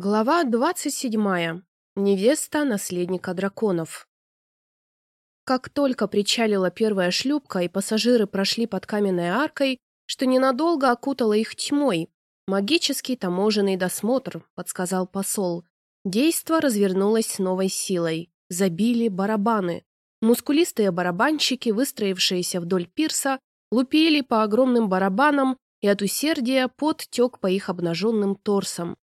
Глава 27. Невеста наследника драконов. Как только причалила первая шлюпка, и пассажиры прошли под каменной аркой, что ненадолго окутало их тьмой, магический таможенный досмотр, подсказал посол. Действо развернулось с новой силой. Забили барабаны. Мускулистые барабанщики, выстроившиеся вдоль пирса, лупили по огромным барабанам, и от усердия пот тек по их обнаженным торсам.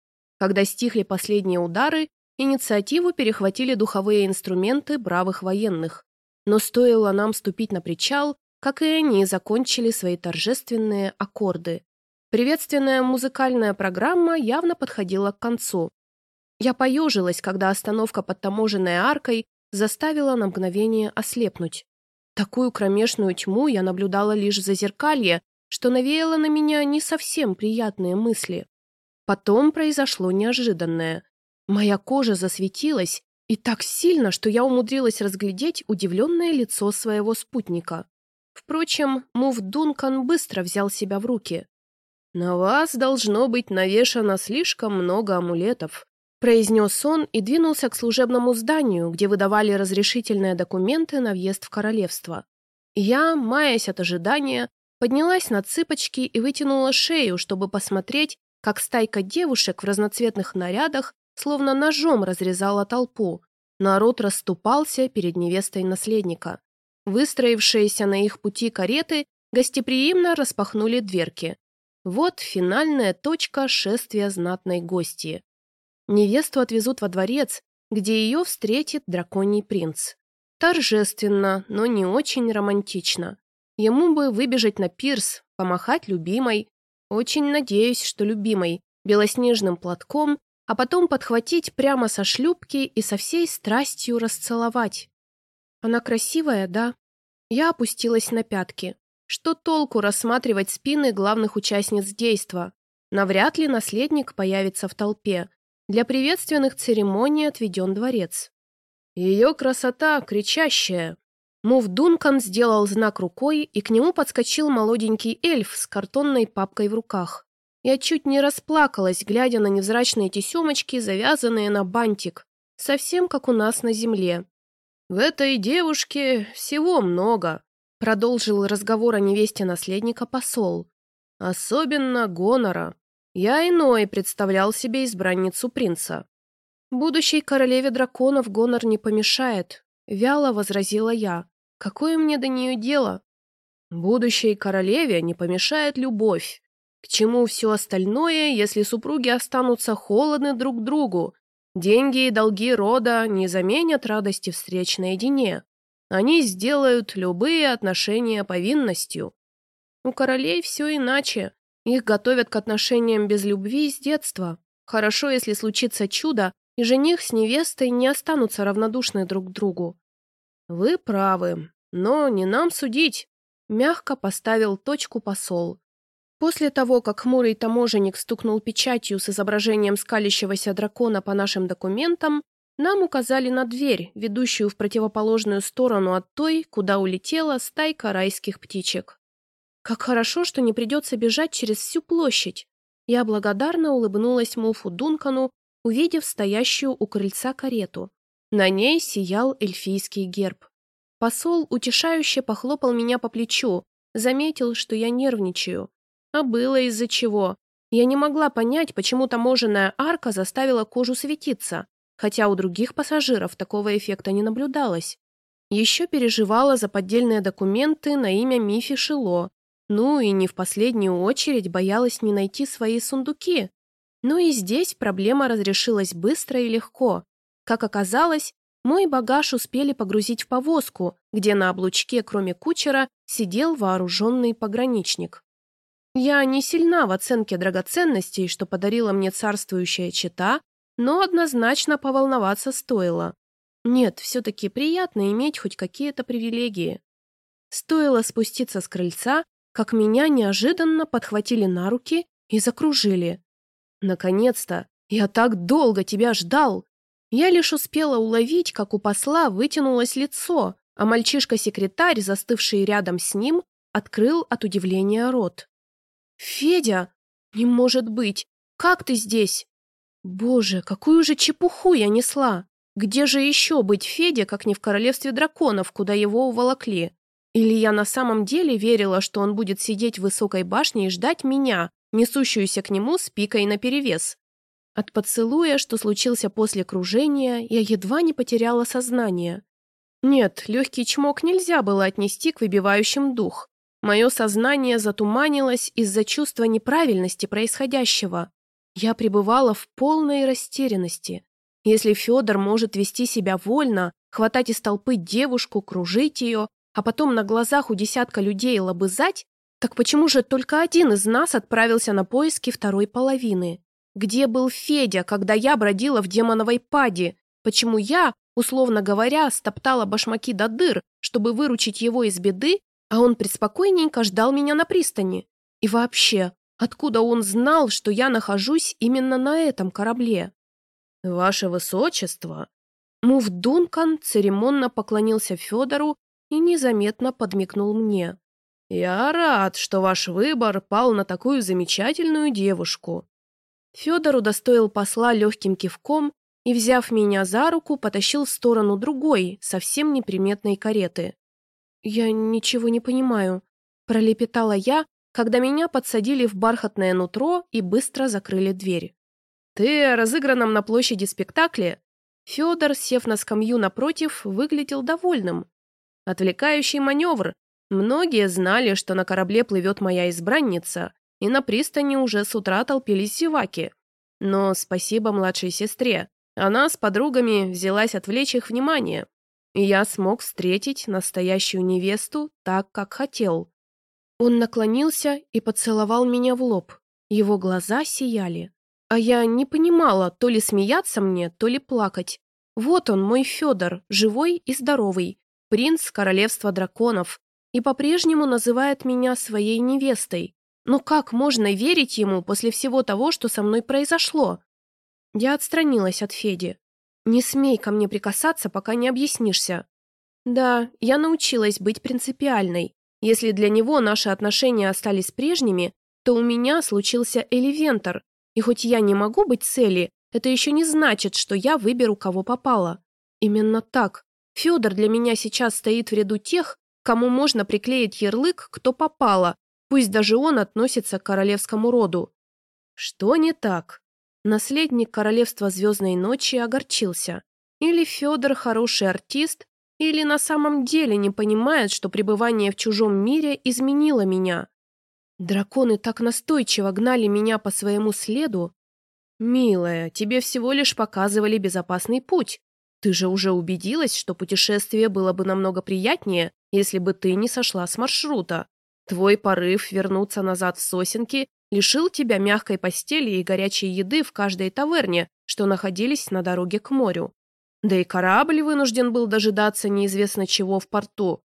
Когда стихли последние удары, инициативу перехватили духовые инструменты бравых военных. Но стоило нам ступить на причал, как и они закончили свои торжественные аккорды. Приветственная музыкальная программа явно подходила к концу. Я поежилась, когда остановка под таможенной аркой заставила на мгновение ослепнуть. Такую кромешную тьму я наблюдала лишь в зазеркалье, что навеяло на меня не совсем приятные мысли. Потом произошло неожиданное. Моя кожа засветилась, и так сильно, что я умудрилась разглядеть удивленное лицо своего спутника. Впрочем, Мув Дункан быстро взял себя в руки. «На вас должно быть навешано слишком много амулетов», произнес он и двинулся к служебному зданию, где выдавали разрешительные документы на въезд в королевство. Я, маясь от ожидания, поднялась на цыпочки и вытянула шею, чтобы посмотреть, как стайка девушек в разноцветных нарядах словно ножом разрезала толпу. Народ расступался перед невестой наследника. Выстроившиеся на их пути кареты гостеприимно распахнули дверки. Вот финальная точка шествия знатной гости. Невесту отвезут во дворец, где ее встретит драконий принц. Торжественно, но не очень романтично. Ему бы выбежать на пирс, помахать любимой, очень надеюсь, что любимой, белоснежным платком, а потом подхватить прямо со шлюпки и со всей страстью расцеловать. Она красивая, да? Я опустилась на пятки. Что толку рассматривать спины главных участниц действа? Навряд ли наследник появится в толпе. Для приветственных церемоний отведен дворец. Ее красота кричащая, Мув Дункан сделал знак рукой, и к нему подскочил молоденький эльф с картонной папкой в руках. Я чуть не расплакалась, глядя на невзрачные тесемочки, завязанные на бантик, совсем как у нас на земле. «В этой девушке всего много», — продолжил разговор о невесте наследника посол. «Особенно гонора. Я иной представлял себе избранницу принца. Будущей королеве драконов гонор не помешает», — вяло возразила я. Какое мне до нее дело? Будущей королеве не помешает любовь. К чему все остальное, если супруги останутся холодны друг другу? Деньги и долги рода не заменят радости встреч наедине. Они сделают любые отношения повинностью. У королей все иначе. Их готовят к отношениям без любви с детства. Хорошо, если случится чудо, и жених с невестой не останутся равнодушны друг к другу. «Вы правы, но не нам судить», — мягко поставил точку посол. После того, как хмурый таможенник стукнул печатью с изображением скалящегося дракона по нашим документам, нам указали на дверь, ведущую в противоположную сторону от той, куда улетела стайка райских птичек. Как хорошо, что не придется бежать через всю площадь. Я благодарно улыбнулась Муфу Дункану, увидев стоящую у крыльца карету. На ней сиял эльфийский герб. Посол утешающе похлопал меня по плечу, заметил, что я нервничаю. А было из-за чего. Я не могла понять, почему таможенная арка заставила кожу светиться, хотя у других пассажиров такого эффекта не наблюдалось. Еще переживала за поддельные документы на имя Мифи Шило. Ну и не в последнюю очередь боялась не найти свои сундуки. Но и здесь проблема разрешилась быстро и легко. Как оказалось, мой багаж успели погрузить в повозку, где на облучке, кроме кучера, сидел вооруженный пограничник. Я не сильна в оценке драгоценностей, что подарила мне царствующая чита, но однозначно поволноваться стоило. Нет, все-таки приятно иметь хоть какие-то привилегии. Стоило спуститься с крыльца, как меня неожиданно подхватили на руки и закружили. «Наконец-то! Я так долго тебя ждал!» Я лишь успела уловить, как у посла вытянулось лицо, а мальчишка-секретарь, застывший рядом с ним, открыл от удивления рот. «Федя! Не может быть! Как ты здесь?» Боже, какую же чепуху я несла! Где же еще быть Феде, как не в королевстве драконов, куда его уволокли? Или я на самом деле верила, что он будет сидеть в высокой башне и ждать меня, несущуюся к нему с пикой наперевес? От поцелуя, что случился после кружения, я едва не потеряла сознание. Нет, легкий чмок нельзя было отнести к выбивающим дух. Мое сознание затуманилось из-за чувства неправильности происходящего. Я пребывала в полной растерянности. Если Федор может вести себя вольно, хватать из толпы девушку, кружить ее, а потом на глазах у десятка людей лобызать, так почему же только один из нас отправился на поиски второй половины? Где был Федя, когда я бродила в демоновой паде? Почему я, условно говоря, стоптала башмаки до дыр, чтобы выручить его из беды, а он преспокойненько ждал меня на пристани? И вообще, откуда он знал, что я нахожусь именно на этом корабле? «Ваше Высочество!» Мув Дункан церемонно поклонился Федору и незаметно подмигнул мне. «Я рад, что ваш выбор пал на такую замечательную девушку. Федор удостоил посла легким кивком и, взяв меня за руку, потащил в сторону другой, совсем неприметной кареты. «Я ничего не понимаю», – пролепетала я, когда меня подсадили в бархатное нутро и быстро закрыли дверь. «Ты о разыгранном на площади спектакле?» Федор, сев на скамью напротив, выглядел довольным. «Отвлекающий маневр. Многие знали, что на корабле плывет моя избранница, и на пристани уже с утра толпились зеваки. Но спасибо младшей сестре. Она с подругами взялась отвлечь их внимание. И я смог встретить настоящую невесту так, как хотел. Он наклонился и поцеловал меня в лоб. Его глаза сияли. А я не понимала, то ли смеяться мне, то ли плакать. Вот он, мой Федор, живой и здоровый, принц королевства драконов, и по-прежнему называет меня своей невестой. Но как можно верить ему после всего того, что со мной произошло? Я отстранилась от Феди. Не смей ко мне прикасаться, пока не объяснишься. Да, я научилась быть принципиальной. Если для него наши отношения остались прежними, то у меня случился элевентор. И хоть я не могу быть цели, это еще не значит, что я выберу, кого попало. Именно так. Федор для меня сейчас стоит в ряду тех, кому можно приклеить ярлык «кто попало», Пусть даже он относится к королевскому роду. Что не так? Наследник королевства Звездной Ночи огорчился. Или Федор хороший артист, или на самом деле не понимает, что пребывание в чужом мире изменило меня. Драконы так настойчиво гнали меня по своему следу. «Милая, тебе всего лишь показывали безопасный путь. Ты же уже убедилась, что путешествие было бы намного приятнее, если бы ты не сошла с маршрута. Твой порыв вернуться назад в сосенки лишил тебя мягкой постели и горячей еды в каждой таверне, что находились на дороге к морю. Да и корабль вынужден был дожидаться неизвестно чего в порту.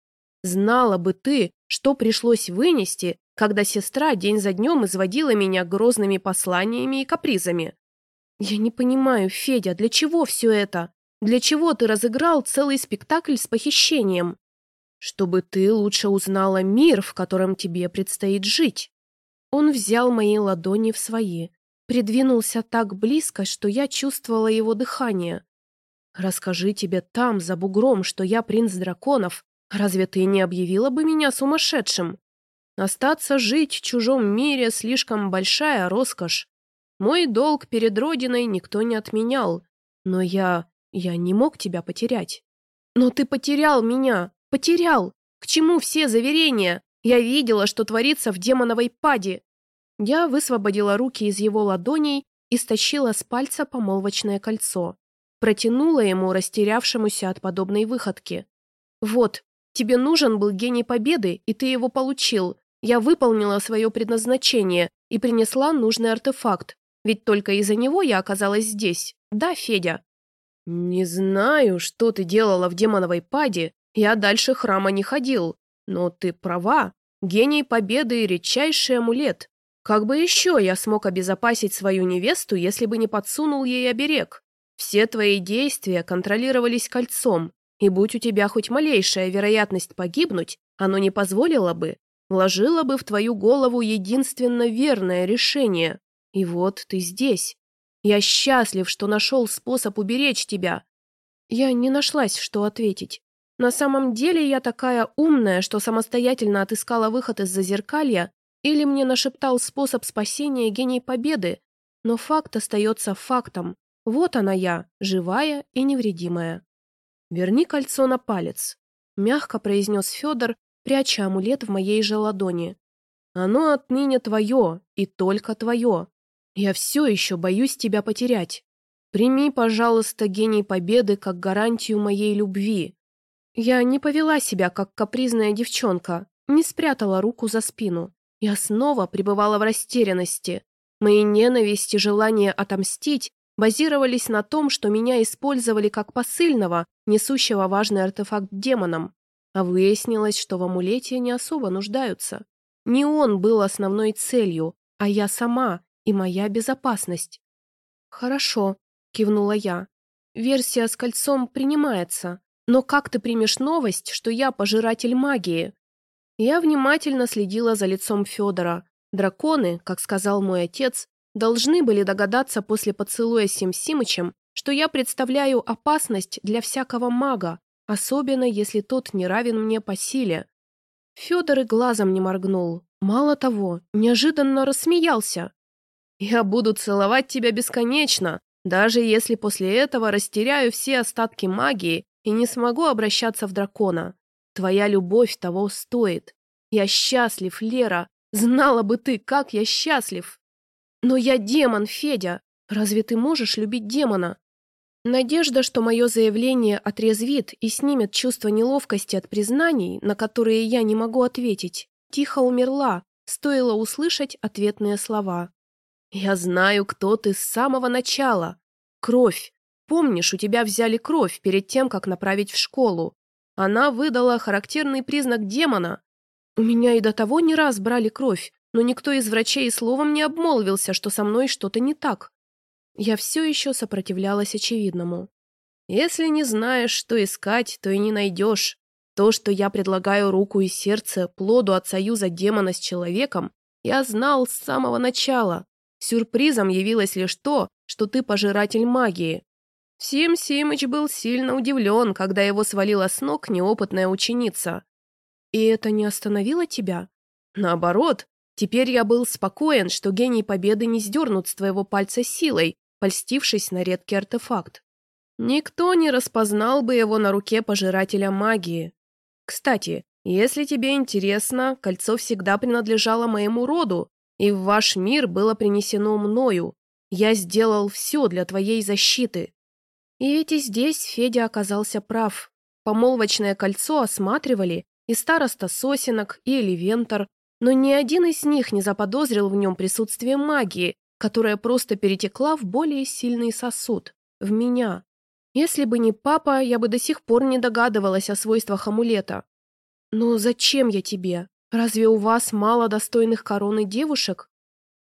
Знала бы ты, что пришлось вынести, когда сестра день за днем изводила меня грозными посланиями и капризами. Я не понимаю, Федя, для чего все это? Для чего ты разыграл целый спектакль с похищением? Чтобы ты лучше узнала мир, в котором тебе предстоит жить. Он взял мои ладони в свои, придвинулся так близко, что я чувствовала его дыхание. «Расскажи тебе там, за бугром, что я принц драконов. Разве ты не объявила бы меня сумасшедшим? Остаться жить в чужом мире слишком большая роскошь. Мой долг перед Родиной никто не отменял. Но я... я не мог тебя потерять. Но ты потерял меня, Потерял! К чему все заверения? Я видела, что творится в демоновой паде. Я высвободила руки из его ладоней и стащила с пальца помолвочное кольцо. Протянула ему, растерявшемуся от подобной выходки. «Вот, тебе нужен был гений победы, и ты его получил. Я выполнила свое предназначение и принесла нужный артефакт. Ведь только из-за него я оказалась здесь. Да, Федя?» «Не знаю, что ты делала в демоновой паде, я дальше храма не ходил, но ты права. Гений победы – редчайший амулет. Как бы еще я смог обезопасить свою невесту, если бы не подсунул ей оберег? Все твои действия контролировались кольцом, и будь у тебя хоть малейшая вероятность погибнуть, оно не позволило бы, вложило бы в твою голову единственно верное решение. И вот ты здесь. Я счастлив, что нашел способ уберечь тебя». Я не нашлась, что ответить. На самом деле я такая умная, что самостоятельно отыскала выход из зазеркалья, или мне нашептал способ спасения гений победы, но факт остается фактом. Вот она я, живая и невредимая. «Верни кольцо на палец», — мягко произнес Федор, пряча амулет в моей же ладони. «Оно отныне твое, и только твое. Я все еще боюсь тебя потерять. Прими, пожалуйста, гений победы как гарантию моей любви». Я не повела себя, как капризная девчонка, не спрятала руку за спину. Я снова пребывала в растерянности. Мои ненависть и желание отомстить базировались на том, что меня использовали как посыльного, несущего важный артефакт демонам. А выяснилось, что в амулете не особо нуждаются. Не он был основной целью, а я сама и моя безопасность. «Хорошо», — кивнула я. «Версия с кольцом принимается. Но как ты примешь новость, что я пожиратель магии?» Я внимательно следила за лицом Федора. Драконы, как сказал мой отец, должны были догадаться после поцелуя с Сим Симычем, что я представляю опасность для всякого мага, особенно если тот не равен мне по силе. Федор и глазом не моргнул. Мало того, неожиданно рассмеялся. «Я буду целовать тебя бесконечно, даже если после этого растеряю все остатки магии и не смогу обращаться в дракона. Твоя любовь того стоит. Я счастлив, Лера. Знала бы ты, как я счастлив. Но я демон, Федя. Разве ты можешь любить демона? Надежда, что мое заявление отрезвит и снимет чувство неловкости от признаний, на которые я не могу ответить, тихо умерла, стоило услышать ответные слова. «Я знаю, кто ты с самого начала. Кровь. Помнишь, у тебя взяли кровь перед тем, как направить в школу. Она выдала характерный признак демона. У меня и до того не раз брали кровь, но никто из врачей словом не обмолвился, что со мной что-то не так. Я все еще сопротивлялась очевидному. Если не знаешь, что искать, то и не найдешь. То, что я предлагаю руку и сердце плоду от союза демона с человеком, я знал с самого начала. Сюрпризом явилось лишь то, что ты пожиратель магии. Сим Симыч был сильно удивлен, когда его свалила с ног неопытная ученица. «И это не остановило тебя?» «Наоборот, теперь я был спокоен, что гений победы не сдернут с твоего пальца силой, польстившись на редкий артефакт. Никто не распознал бы его на руке пожирателя магии. Кстати, если тебе интересно, кольцо всегда принадлежало моему роду, и в ваш мир было принесено мною. Я сделал все для твоей защиты. И ведь и здесь Федя оказался прав. Помолвочное кольцо осматривали и староста Сосинок, и Эливентор, но ни один из них не заподозрил в нем присутствие магии, которая просто перетекла в более сильный сосуд, в меня. Если бы не папа, я бы до сих пор не догадывалась о свойствах амулета. Но зачем я тебе? Разве у вас мало достойных короны девушек?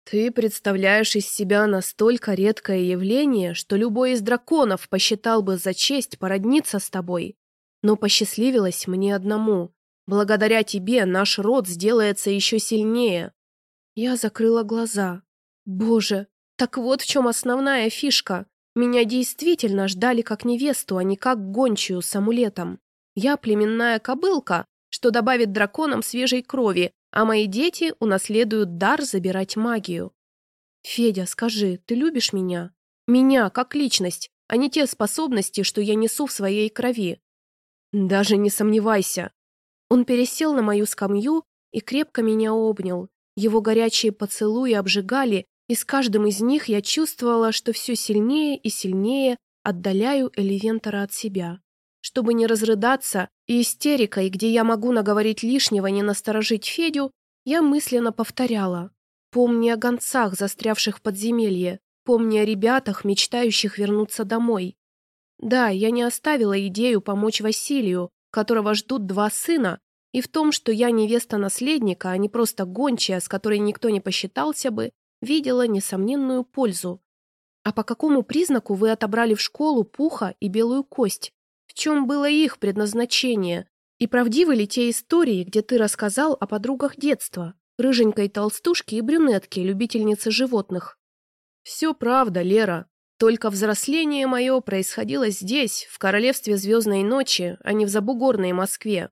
Ты представляешь из себя настолько редкое явление, что любой из драконов посчитал бы за честь породниться с тобой. Но посчастливилось мне одному. Благодаря тебе наш род сделается еще сильнее. Я закрыла глаза. Боже, так вот в чем основная фишка. Меня действительно ждали как невесту, а не как гончую с амулетом. Я племенная кобылка, что добавит драконам свежей крови, а мои дети унаследуют дар забирать магию. Федя, скажи, ты любишь меня? Меня, как личность, а не те способности, что я несу в своей крови. Даже не сомневайся. Он пересел на мою скамью и крепко меня обнял. Его горячие поцелуи обжигали, и с каждым из них я чувствовала, что все сильнее и сильнее отдаляю Эливентора от себя. Чтобы не разрыдаться и истерикой, где я могу наговорить лишнего, не насторожить Федю, я мысленно повторяла. Помни о гонцах, застрявших в подземелье. Помни о ребятах, мечтающих вернуться домой. Да, я не оставила идею помочь Василию, которого ждут два сына, и в том, что я невеста наследника, а не просто гончая, с которой никто не посчитался бы, видела несомненную пользу. А по какому признаку вы отобрали в школу пуха и белую кость? Чем было их предназначение, и правдивы ли те истории, где ты рассказал о подругах детства, рыженькой толстушке и брюнетке, любительнице животных. Все правда, Лера. Только взросление мое происходило здесь, в королевстве Звездной Ночи, а не в забугорной Москве.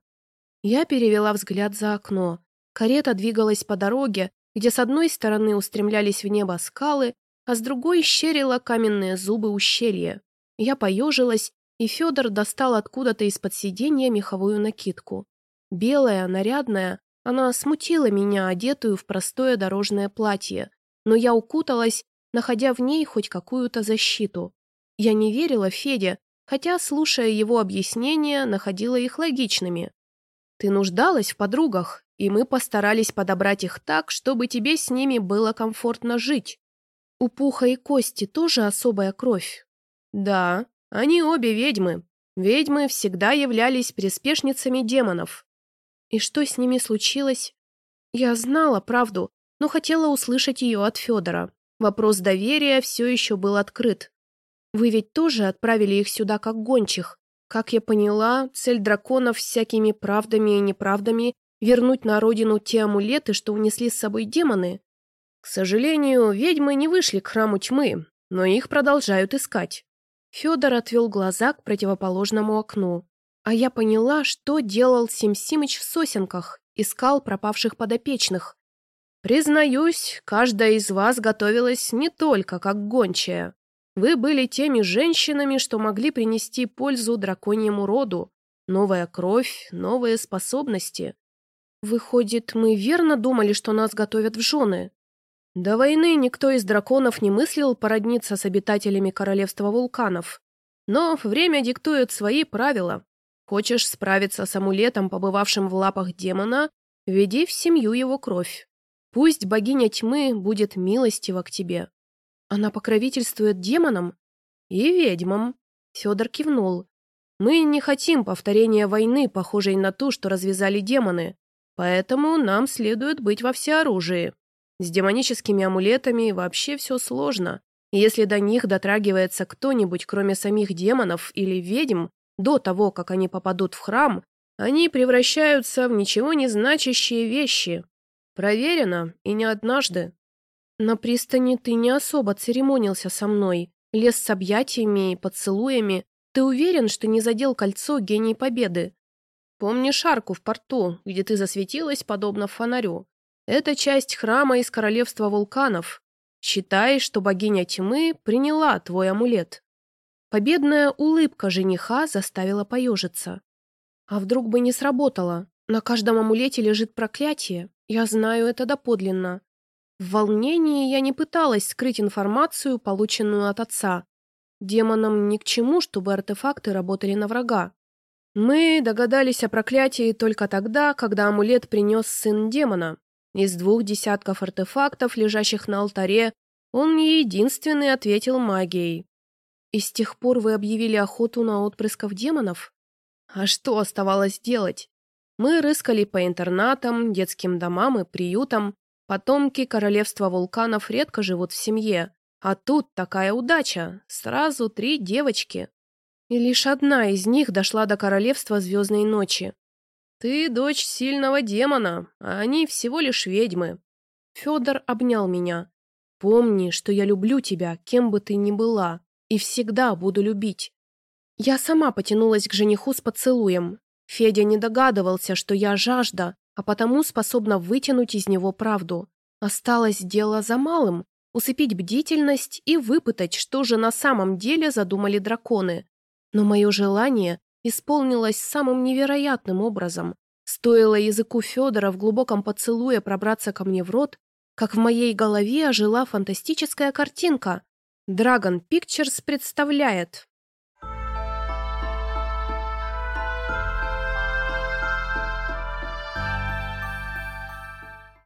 Я перевела взгляд за окно. Карета двигалась по дороге, где с одной стороны устремлялись в небо скалы, а с другой щерила каменные зубы ущелья. Я поежилась, и Федор достал откуда-то из-под сиденья меховую накидку. Белая, нарядная, она смутила меня, одетую в простое дорожное платье, но я укуталась, находя в ней хоть какую-то защиту. Я не верила Феде, хотя, слушая его объяснения, находила их логичными. Ты нуждалась в подругах, и мы постарались подобрать их так, чтобы тебе с ними было комфортно жить. У Пуха и Кости тоже особая кровь. Да, они обе ведьмы. Ведьмы всегда являлись приспешницами демонов. И что с ними случилось? Я знала правду, но хотела услышать ее от Федора. Вопрос доверия все еще был открыт. Вы ведь тоже отправили их сюда как гончих, как я поняла, цель драконов всякими правдами и неправдами вернуть на родину те амулеты, что унесли с собой демоны. К сожалению, ведьмы не вышли к храму тьмы, но их продолжают искать. Федор отвел глаза к противоположному окну. А я поняла, что делал Сим Симыч в сосенках, искал пропавших подопечных. Признаюсь, каждая из вас готовилась не только как гончая. Вы были теми женщинами, что могли принести пользу драконьему роду. Новая кровь, новые способности. Выходит, мы верно думали, что нас готовят в жены? До войны никто из драконов не мыслил породниться с обитателями королевства вулканов. Но время диктует свои правила. Хочешь справиться с амулетом, побывавшим в лапах демона, веди в семью его кровь. Пусть богиня тьмы будет милостива к тебе. Она покровительствует демонам? И ведьмам. Федор кивнул. Мы не хотим повторения войны, похожей на ту, что развязали демоны. Поэтому нам следует быть во всеоружии. С демоническими амулетами вообще все сложно. если до них дотрагивается кто-нибудь, кроме самих демонов или ведьм, до того, как они попадут в храм, они превращаются в ничего не значащие вещи. Проверено, и не однажды. На пристани ты не особо церемонился со мной, лез с объятиями и поцелуями. Ты уверен, что не задел кольцо гений победы? Помнишь арку в порту, где ты засветилась, подобно фонарю? Это часть храма из королевства вулканов. Считай, что богиня тьмы приняла твой амулет. Победная улыбка жениха заставила поежиться. А вдруг бы не сработало? На каждом амулете лежит проклятие. Я знаю это доподлинно. В волнении я не пыталась скрыть информацию, полученную от отца. Демонам ни к чему, чтобы артефакты работали на врага. Мы догадались о проклятии только тогда, когда амулет принес сын демона. Из двух десятков артефактов, лежащих на алтаре, он не единственный ответил магией. И с тех пор вы объявили охоту на отпрысков демонов? А что оставалось делать? Мы рыскали по интернатам, детским домам и приютам, Потомки королевства вулканов редко живут в семье, а тут такая удача, сразу три девочки. И лишь одна из них дошла до королевства Звездной Ночи. Ты дочь сильного демона, а они всего лишь ведьмы. Федор обнял меня. Помни, что я люблю тебя, кем бы ты ни была, и всегда буду любить. Я сама потянулась к жениху с поцелуем. Федя не догадывался, что я жажда, а потому способна вытянуть из него правду. Осталось дело за малым – усыпить бдительность и выпытать, что же на самом деле задумали драконы. Но мое желание исполнилось самым невероятным образом. Стоило языку Федора в глубоком поцелуе пробраться ко мне в рот, как в моей голове ожила фантастическая картинка. Dragon Pictures представляет